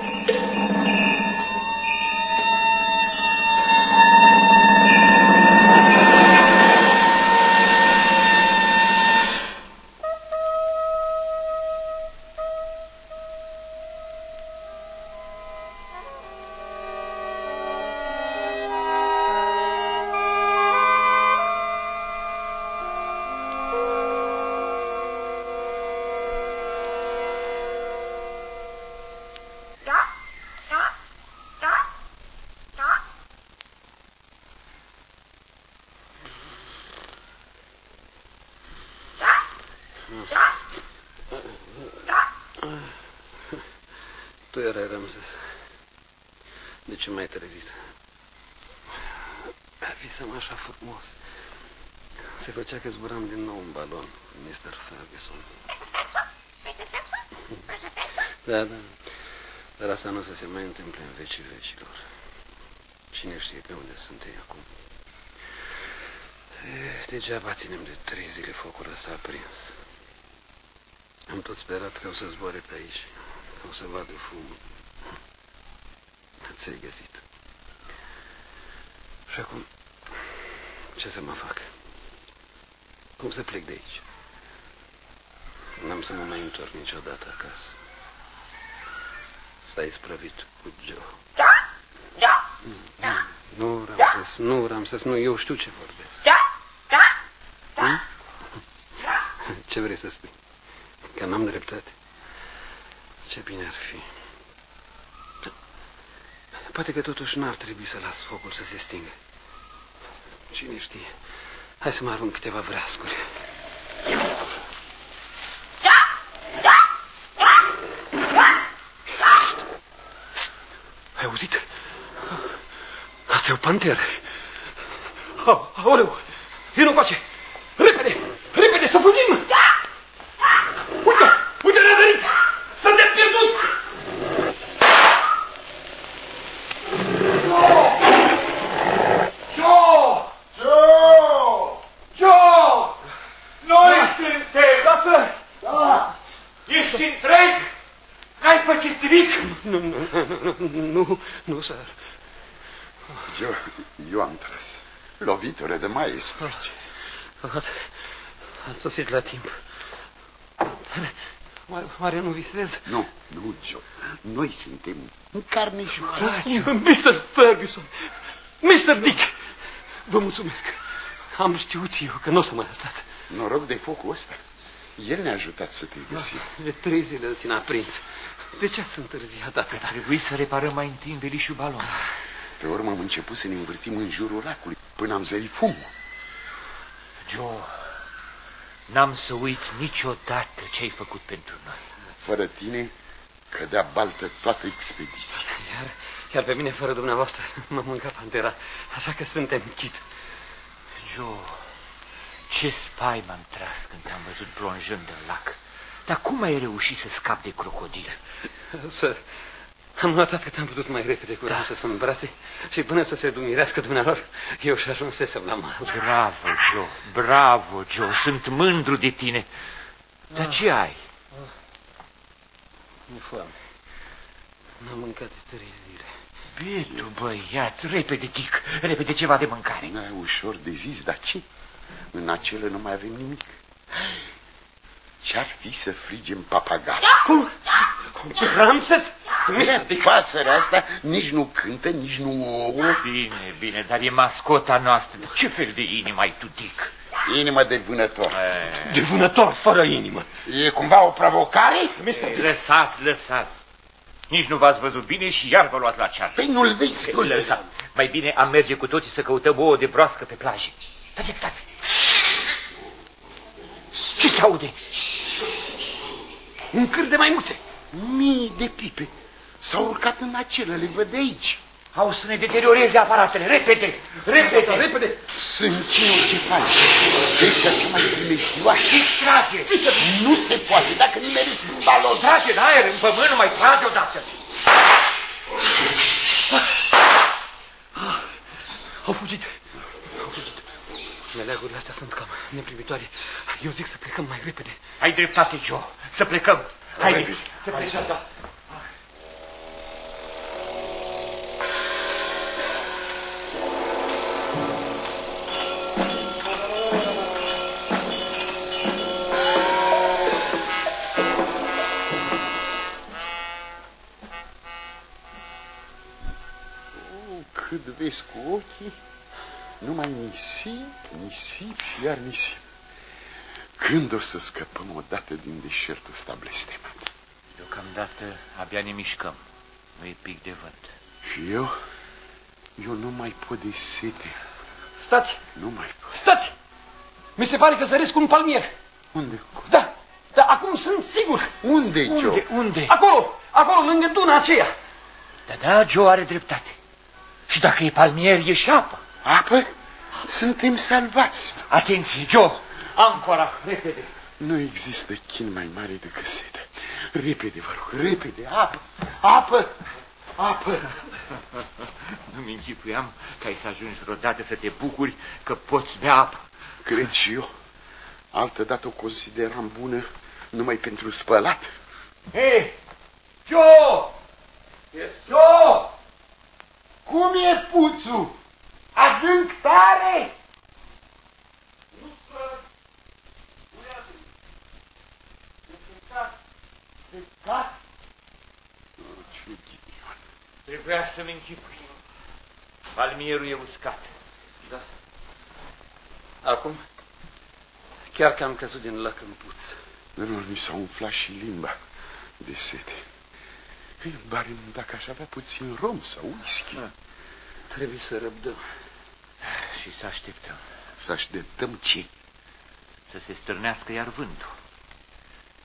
Speaker 2: Tu erai Ramses. De ce m-ai trezit? Visam așa frumos. Se făcea că zburam din nou în balon, Mr. Ferguson. Da, da. Dar asta nu o să se mai întâmple în vecii vecilor. Cine știe pe unde sunt ei acum? Eh, Degeaba ținem de trei zile focul ăsta aprins. Am tot sperat că o să zboare pe aici, că o să vadă fumul. Ți-ai găsit. Și acum, ce să mă fac? Cum să plec de aici? N-am să mă mai întorc niciodată acasă. S-a isprăvit cu Joe.
Speaker 9: Da, da,
Speaker 2: da. Nu, Ramses, nu, Ramses, nu, eu știu ce vorbesc.
Speaker 9: da, da,
Speaker 2: da. Ce vrei să spui? Că n-am dreptate. Ce bine ar fi. Poate că totuși n-ar trebui să las focul să se stingă. Cine știe? Hai să mă arunc câteva vreascuri. Ai auzit? Asta e o panteră. Aoleu! Vino coace! Repede! Repede să fugim! Uite! Uite, ne-a venit! Suntem pierduți!
Speaker 6: Joe! Joe! Joe! Noi suntem!
Speaker 2: Lasă!
Speaker 6: Da! Ești întreg? N-ai pățit nimic?
Speaker 2: Nu, nu, nu, nu, nu, nu, sir.
Speaker 3: Eu, eu am tras. Lovitore de maestru.
Speaker 2: Ați, ați sosit la timp. Oare, oare nu visez?
Speaker 3: Nu, nu, Joe. Noi suntem în carne și oase.
Speaker 2: Mr. Ferguson, Mr. Dick, vă mulțumesc. Am știut eu că nu o să mă lăsați.
Speaker 3: Noroc de focul ăsta. El ne-a ajutat să te găsim.
Speaker 2: De trei zile îl țin aprins. De ce ați întârziat atât?
Speaker 1: Trebuie să reparăm mai întâi învelișul balon.
Speaker 3: Pe urmă am început să ne învârtim în jurul lacului până am zărit fumul.
Speaker 1: Joe, n-am să uit niciodată ce ai făcut pentru noi.
Speaker 3: Fără tine cădea baltă toată expediția.
Speaker 2: Iar, chiar pe mine, fără dumneavoastră, mă mânca pantera, așa că suntem chit.
Speaker 1: Joe, ce spaimă am tras când te-am văzut plonjând în lac. Dar cum ai reușit să scapi de crocodil?
Speaker 2: Să... Am notat că am putut mai repede cu da. să sunt brațe și până să se dumirească dumnealor, eu și ajunsesem la mal.
Speaker 1: Bravo, Joe, bravo, Joe, sunt mândru de tine. Dar ce ai?
Speaker 2: Mi-e foame. N-am mâncat de trei zile.
Speaker 1: Bietul băiat, repede, Dick, repede ceva de mâncare.
Speaker 3: Nu e ușor de zis, dar ce? În acele nu mai avem nimic. Ce-ar fi să frigem papagal?
Speaker 2: Cum? Ramses?
Speaker 3: Pasărea asta nici nu cântă, nici nu ouă.
Speaker 1: Bine, bine, dar e mascota noastră. Ce fel de inimă ai tu, Dick?
Speaker 3: Inimă de vânător.
Speaker 1: E...
Speaker 2: De vânător fără inimă.
Speaker 3: E cumva o provocare?
Speaker 1: Ei, lăsați, lăsați. Nici nu v-ați văzut bine și iar vă luați la cear.
Speaker 3: Păi nu-l vezi, spune.
Speaker 1: Lăsați. Mai bine am merge cu toții să căutăm ouă de broască pe plajă. Stați, stați. Ce se aude?
Speaker 2: Un câr de maimuțe.
Speaker 3: Mii de pipe. S-au urcat în acele, le văd de aici.
Speaker 1: Au să ne deterioreze aparatele. Repede, repede,
Speaker 2: repede.
Speaker 3: Sunt ce faci. Ăștia ce mai primejdioși.
Speaker 1: Și trage.
Speaker 3: Nu se poate dacă nu mergi un balon.
Speaker 1: Trage în aer, în pământ, nu mai trage odată.
Speaker 2: Au fugit. Au fugit. Meleagurile astea sunt cam neprimitoare. Eu zic să plecăm mai repede.
Speaker 1: Ai dreptate, Joe. Să plecăm. Haideți, să plecăm. Da.
Speaker 3: Cât vezi cu ochii, numai nisip, nisip și iar nisip. Când o să scăpăm odată din deșertul ăsta blestemat?
Speaker 1: Deocamdată abia ne mișcăm. Nu e pic de vânt.
Speaker 3: Și eu? Eu nu mai pot de sete.
Speaker 2: Stați!
Speaker 3: Nu mai pot.
Speaker 2: Stați! Mi se pare că zăresc un palmier.
Speaker 3: Unde?
Speaker 2: Da, da, acum sunt sigur.
Speaker 3: Unde, Joe?
Speaker 1: Unde, unde?
Speaker 2: Acolo, acolo, lângă duna aceea.
Speaker 1: Da, da, Joe are dreptate. Și dacă e palmier, e și apă.
Speaker 3: Apă? Suntem salvați.
Speaker 1: Atenție, Joe! Ancora, repede.
Speaker 3: Nu există chin mai mare decât sete. Repede, vă rog, repede, apă, apă, apă.
Speaker 1: Nu-mi închipuiam că ai să ajungi vreodată să te bucuri că poți bea apă.
Speaker 3: Cred și eu. Altădată o consideram bună numai pentru spălat.
Speaker 1: Hei, Joe! Joe!
Speaker 3: Cum e puțul? Adânc tare? Secat? Ce ghinion.
Speaker 1: Trebuia să-mi închipui. Palmierul e uscat.
Speaker 2: Da. Acum, chiar că am căzut din lac în puț.
Speaker 3: Dar mi s-a umflat și limba de sete. Bine, Barim, dacă aș avea puțin rom sau whisky.
Speaker 2: Da. Trebuie să răbdăm.
Speaker 1: Și să așteptăm.
Speaker 3: Să așteptăm ce?
Speaker 1: Să se stârnească iar vântul.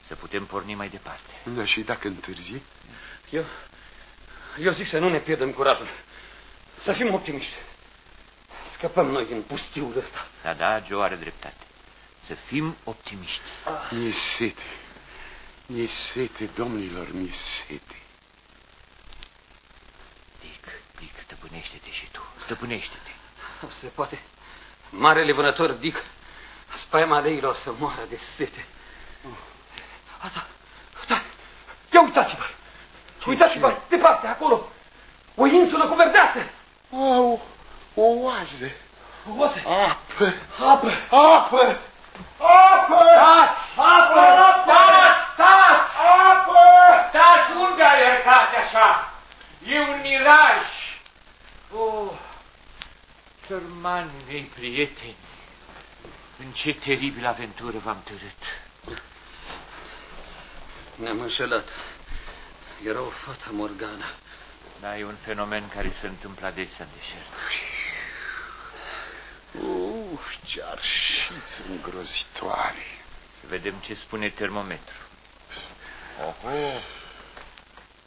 Speaker 1: Să putem porni mai departe.
Speaker 3: Da, și dacă întârzie?
Speaker 2: Eu, eu zic să nu ne pierdem curajul. Să fim optimiști. Scăpăm noi din pustiul ăsta.
Speaker 1: Da, da, Joe are dreptate. Să fim optimiști.
Speaker 3: Mi-e sete. Mi-e sete, domnilor, mi-e sete.
Speaker 1: Dick, Dick, stăpânește-te și tu. Stăpânește-te.
Speaker 2: Se poate. Marele vânător Dick, spaima leilor să moară de sete. A, da, da. Ia uitați-vă! Uitați-vă, departe, acolo! O insulă cu verdeață!
Speaker 3: Au, o oază!
Speaker 2: O oază!
Speaker 3: Apă!
Speaker 2: Apă!
Speaker 3: Apă! Apă!
Speaker 6: Stați! Apă! Stați! Stați!
Speaker 3: Apă!
Speaker 6: Stați! Unde alergați așa? E un miraj!
Speaker 1: Oh, sărmani mei prieteni, în ce teribilă aventură v-am târât.
Speaker 2: Ne-am înșelat. Era o fată Morgana.
Speaker 1: Da, e un fenomen care se întâmplă adesea în deșert.
Speaker 3: Uf, ce arșiță îngrozitoare.
Speaker 1: Să vedem ce spune termometru. Oho,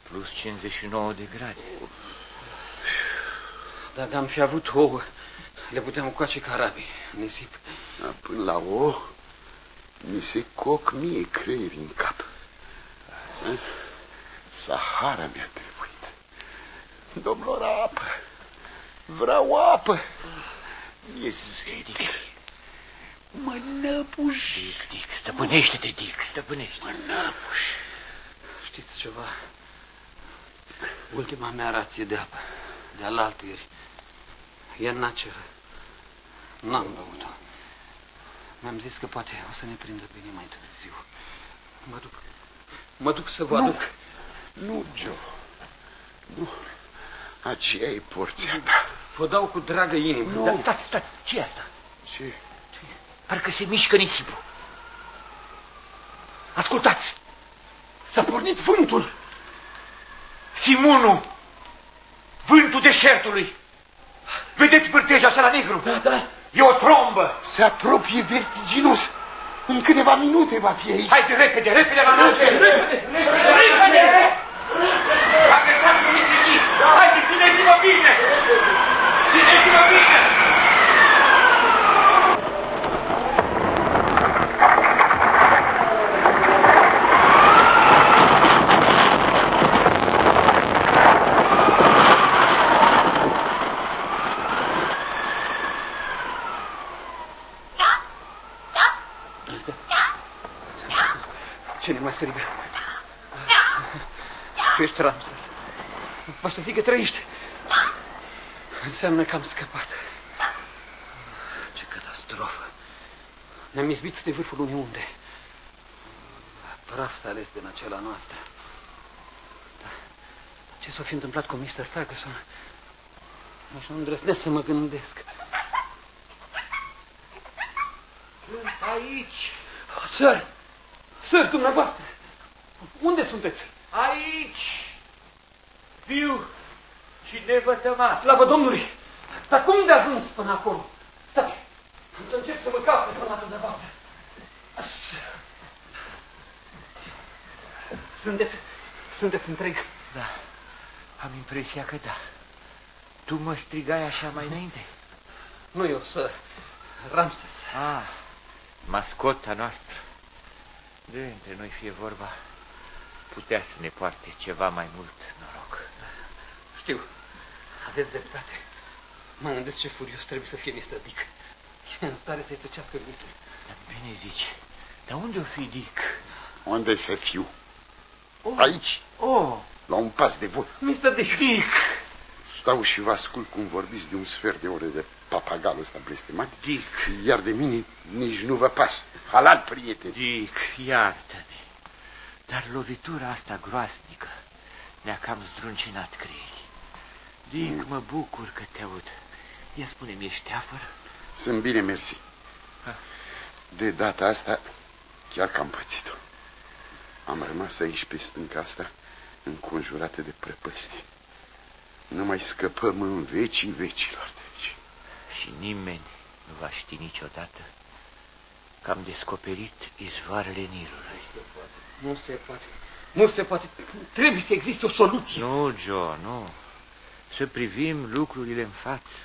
Speaker 1: plus 59 de grade.
Speaker 2: Dacă am fi avut ouă, le puteam coace carabii, nisip.
Speaker 3: Da, până la o, mi se coc mie creieri în cap. Da? Sahara mi-a trebuit. Domnilor, apă. Vreau apă. Mi-e sete. Mă năbuși.
Speaker 1: Dick, Dick, stăpânește-te, Dick, stăpânește.
Speaker 3: Mă năbuși.
Speaker 2: Știți ceva? Ultima mea rație de apă, de alaltăieri, e în naceră. N-am băut-o. Mi-am zis că poate o să ne prindă bine mai târziu. Mă duc. Mă duc să vă
Speaker 3: Nu.
Speaker 2: aduc.
Speaker 3: Nu, Joe. Nu. Aceea e porția ta.
Speaker 2: Vă dau cu dragă inimă.
Speaker 3: Nu.
Speaker 1: Da, stați, stați, ce e asta?
Speaker 3: Ce?
Speaker 1: Parcă se mișcă nisipul. Ascultați!
Speaker 2: S-a pornit vântul.
Speaker 1: Simonul! Vântul deșertului! Vedeți vârteja așa la negru?
Speaker 2: Da, da.
Speaker 1: E o trombă!
Speaker 3: Se apropie vertiginos. În câteva minute va fi aici.
Speaker 1: Haide, repede, repede la noastră! Repede, repede, repede! Agățați-vă nisipii! Haide, țineți-vă bine! Țineți-vă bine!
Speaker 2: Cine mai strigă? Tu ești Ramses. Va să zic că trăiești. Înseamnă că am scăpat. Ce catastrofă. Ne-am izbit de vârful unui unde. Praf s-a ales din acela noastră. Da. Ce s-a fi întâmplat cu Mr. Ferguson? Nici nu îndrăznesc să mă gândesc.
Speaker 1: Sunt aici!
Speaker 2: Sir! Sir, dumneavoastră! Unde sunteți?
Speaker 1: Aici! Viu și nevătămat!
Speaker 2: Slavă Domnului! Dar cum de ajuns până acolo? Stați! Am să încerc să mă caut până la dumneavoastră. Așa. Sunteți, sunteți întreg?
Speaker 1: Da, am impresia că da. Tu mă strigai așa mai înainte?
Speaker 2: Nu eu, sir. Ramses.
Speaker 1: Ah, mascota noastră. De între noi fie vorba, putea să ne poarte ceva mai mult noroc.
Speaker 2: Știu, aveți dreptate. Mă gândesc ce furios trebuie să fie Mr. Dick. E în stare să-i tăcească gâtul.
Speaker 1: Dar bine zici, dar unde o fi Dick?
Speaker 3: Unde să fiu?
Speaker 1: Oh,
Speaker 3: Aici,
Speaker 1: Oh,
Speaker 3: la un pas de vot.
Speaker 2: Mr. Dick!
Speaker 1: Dick!
Speaker 3: Stau și vă ascult cum vorbiți de un sfert de ore de papagalul ăsta blestemat.
Speaker 1: Dick,
Speaker 3: Iar de mine nici nu vă pas. Halal, prieteni.
Speaker 1: Dick, iartă-ne. Dar lovitura asta groasnică ne-a cam zdruncinat creierii. Dick, mă bucur că te aud. Ia spune-mi, ești teafăr?
Speaker 3: Sunt bine, mersi.
Speaker 1: Ha.
Speaker 3: De data asta, chiar că am pățit-o. Am rămas aici pe stânca asta înconjurate de prăpăstii. Nu mai scăpăm în vecii vecilor de aici.
Speaker 1: Și nimeni nu va ști niciodată că am descoperit izvoarele Nilului.
Speaker 7: Nu se poate. Nu se poate. Trebuie să existe o soluție.
Speaker 1: Nu, Joe, nu. Să privim lucrurile în față.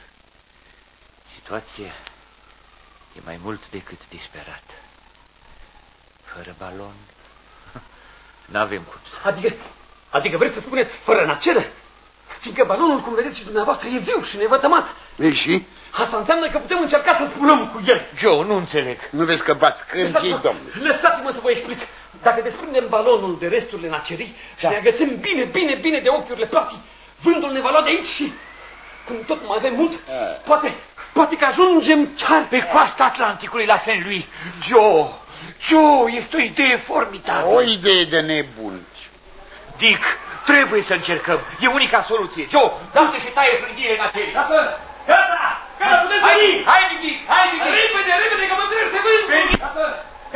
Speaker 1: Situația e mai mult decât disperată. Fără balon, n-avem cum să...
Speaker 7: Adică, adică vreți să spuneți fără nacere? Fiindcă balonul, cum vedeți și dumneavoastră, e viu și nevătămat.
Speaker 3: Ei și?
Speaker 7: Asta înseamnă că putem încerca să spulăm cu el.
Speaker 1: Joe, nu înțeleg.
Speaker 3: Nu vezi că bați câmpii,
Speaker 7: Lăsați-mă,
Speaker 3: domnule?
Speaker 7: lăsați-mă să vă explic. Dacă desprindem balonul de resturile nacerii și
Speaker 1: Da.
Speaker 7: ne agățăm bine, bine, bine de ochiurile plastii, vântul ne va lua de aici și, când tot mai avem mult, poate, poate că ajungem chiar
Speaker 1: Pe coasta Atlanticului la St. Louis. Joe, Joe, este o idee formidabilă.
Speaker 3: O idee de nebun.
Speaker 1: Dick, trebuie să încercăm. E unica soluție. Joe, dă-te și taie frânghiile nacerii.
Speaker 6: Lasă! Gata! Gata, puteți
Speaker 1: Hai,
Speaker 6: veni!
Speaker 1: Dick, hai, Dick, hai, Dick.
Speaker 6: Repede, repede, că mă întâlnește vântul! Lasă!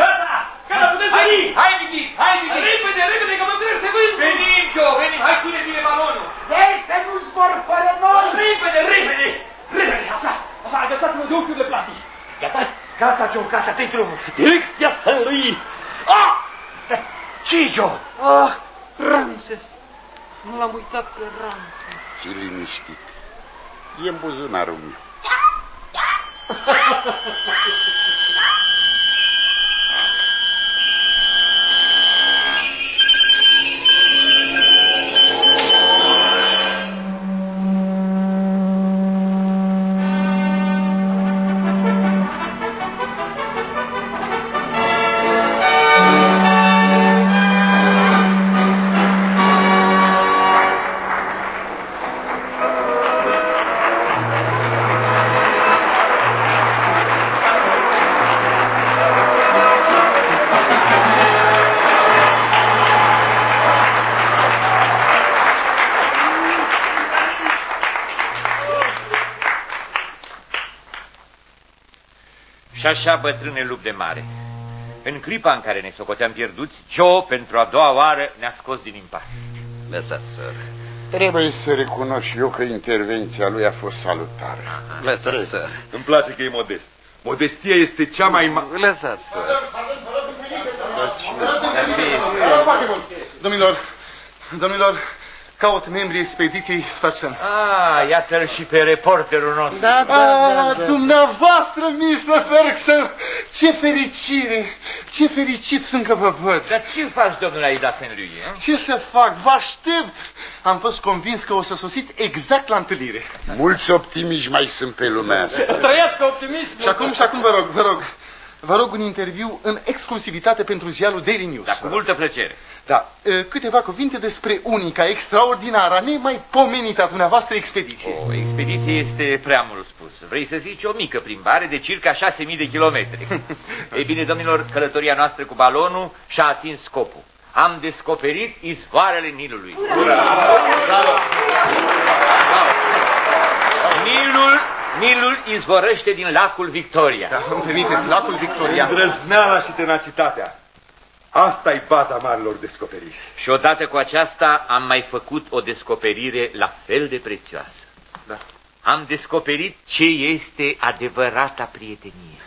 Speaker 6: Gata! Gata, puteți
Speaker 1: Hai,
Speaker 6: veni!
Speaker 1: Dick, hai, Dick, hai, Dick.
Speaker 6: Repede, repede, că mă întâlnește vântul!
Speaker 1: Venim, Joe, venim. Hai, pune bine balonul.
Speaker 8: Ei, să nu zbor fără noi!
Speaker 6: Repede, repede! Repede, așa! Așa, agățați-mă de ochiurile plastic! Gata? Gata, Joe, gata, te drumul!
Speaker 7: direcția Saint-Louis.
Speaker 1: Ah! ce Joe?
Speaker 2: Ah, Ramses. Nu l-am uitat pe Ramses.
Speaker 3: Fii liniștit. E în buzunarul meu.
Speaker 1: Și așa, bătrâne lup de mare. În clipa în care ne socoteam pierduți, Joe, pentru a doua oară, ne-a scos din impas.
Speaker 2: Lăsați, sir.
Speaker 3: Trebuie să recunosc și eu că intervenția lui a fost salutară.
Speaker 2: Lăsați, sir.
Speaker 5: Îmi place că e modest. Modestia este cea mai mare...
Speaker 2: Lăsați, sir.
Speaker 4: Domnilor, domnilor, caut membrii expediției Ferguson.
Speaker 1: Ah, iată-l și pe reporterul nostru.
Speaker 3: Da,
Speaker 4: Ah, dumneavoastră, Mr. Ferguson, ce fericire, ce fericit sunt că vă văd.
Speaker 1: Dar ce faci, domnule aici la St. Louis? eh?
Speaker 4: Ce să fac? Vă aștept. Am fost convins că o să sosiți exact la întâlnire.
Speaker 3: Mulți optimiști mai sunt pe lumea asta.
Speaker 7: Trăiască optimismul.
Speaker 4: Și acum, și acum vă rog, vă rog, vă rog un interviu în exclusivitate pentru ziarul Daily News.
Speaker 1: Da, cu multă plăcere.
Speaker 4: Da, e, câteva cuvinte despre unica, extraordinară, nemaipomenită a dumneavoastră expediție.
Speaker 1: O expediție este prea mult spus. Vrei să zici o mică plimbare de circa 6.000 de kilometri. Ei bine, domnilor, călătoria noastră cu balonul și-a atins scopul. Am descoperit izvoarele Nilului. Nilul, Nilul izvorăște din lacul Victoria.
Speaker 4: Da, îmi permiteți, lacul Victoria.
Speaker 5: Îndrăzneala și tenacitatea. Asta e baza marilor descoperiri.
Speaker 1: Și odată cu aceasta am mai făcut o descoperire la fel de prețioasă.
Speaker 4: Da.
Speaker 1: Am descoperit ce este adevărata prietenie.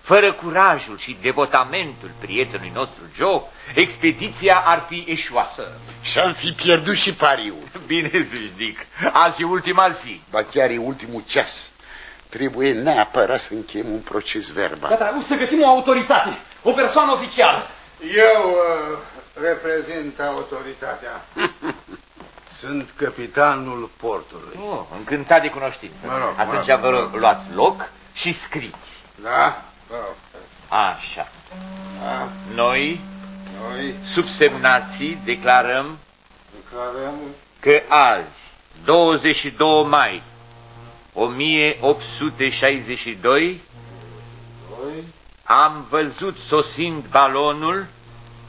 Speaker 1: Fără curajul și devotamentul prietenului nostru Joe, expediția ar fi eșuat.
Speaker 3: Și-am fi pierdut și pariul.
Speaker 1: Bine zici, Dick. Azi e ultima zi.
Speaker 3: Ba chiar e ultimul ceas. Trebuie neapărat să încheiem un proces verbal.
Speaker 7: Gata, acum să găsim o autoritate, o persoană oficială.
Speaker 10: Eu uh, reprezint autoritatea. Sunt capitanul portului.
Speaker 1: Oh, încântat de cunoștință.
Speaker 10: Mă rog, mă
Speaker 1: Atunci
Speaker 10: rog,
Speaker 1: vă
Speaker 10: mă
Speaker 1: rog,
Speaker 10: rog.
Speaker 1: luați loc și scriți.
Speaker 10: Da? Vă rog.
Speaker 1: Așa.
Speaker 10: Da?
Speaker 1: Noi,
Speaker 10: Noi
Speaker 1: subsemnații, declarăm
Speaker 10: declarăm
Speaker 1: că azi, 22 mai 1862,
Speaker 10: noi
Speaker 1: am văzut sosind balonul.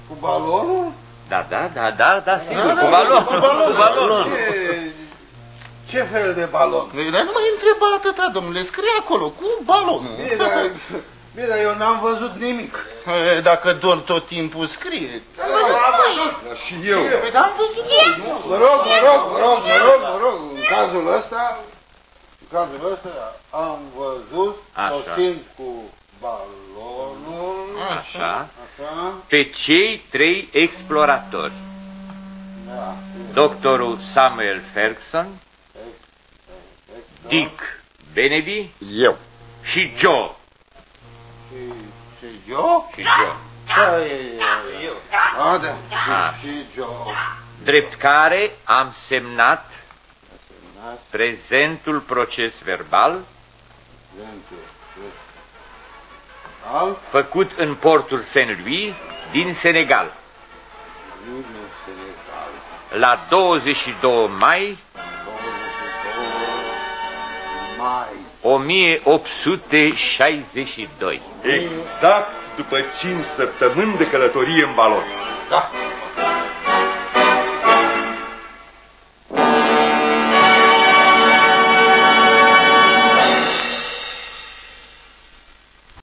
Speaker 10: cu balonul?
Speaker 1: Da, da, da, da, da, sigur,
Speaker 10: Da,
Speaker 1: cu
Speaker 10: da,
Speaker 1: balonul.
Speaker 10: Cu balonul.
Speaker 1: Cu balonul.
Speaker 10: Ce, ce fel de balon?
Speaker 4: Dar nu mai întreba atâta, domnule, scrie acolo, cu balonul.
Speaker 10: Bine, dar Bine, dar eu n-am văzut nimic.
Speaker 4: E, Dacă doar tot timpul scrie.
Speaker 5: Și eu.
Speaker 10: Păi, dar am văzut nu? Mă rog, mă rog, mă rog, mă rog, mă rog, în cazul ăsta, în cazul ăsta am văzut,
Speaker 1: Așa.
Speaker 10: totind cu balonul,
Speaker 1: Așa.
Speaker 10: așa,
Speaker 1: Pe cei trei exploratori.
Speaker 10: da,
Speaker 1: Doctorul Samuel Ferguson, Dick Beneby
Speaker 3: Eu.
Speaker 1: și Joe.
Speaker 10: și, și Joe?
Speaker 1: Și Joe.
Speaker 10: Care e? Eu. A, da,
Speaker 1: Ah.
Speaker 10: și Joe.
Speaker 1: Drept care am semnat
Speaker 10: Semnat
Speaker 1: prezentul proces verbal
Speaker 10: pentru al
Speaker 1: făcut în portul Saint-Louis din Senegal
Speaker 10: din Senegal.
Speaker 1: la 22 mai
Speaker 10: 22 mai.
Speaker 1: 1862.
Speaker 5: Exact după 5 săptămâni de călătorie în balon.
Speaker 10: Da,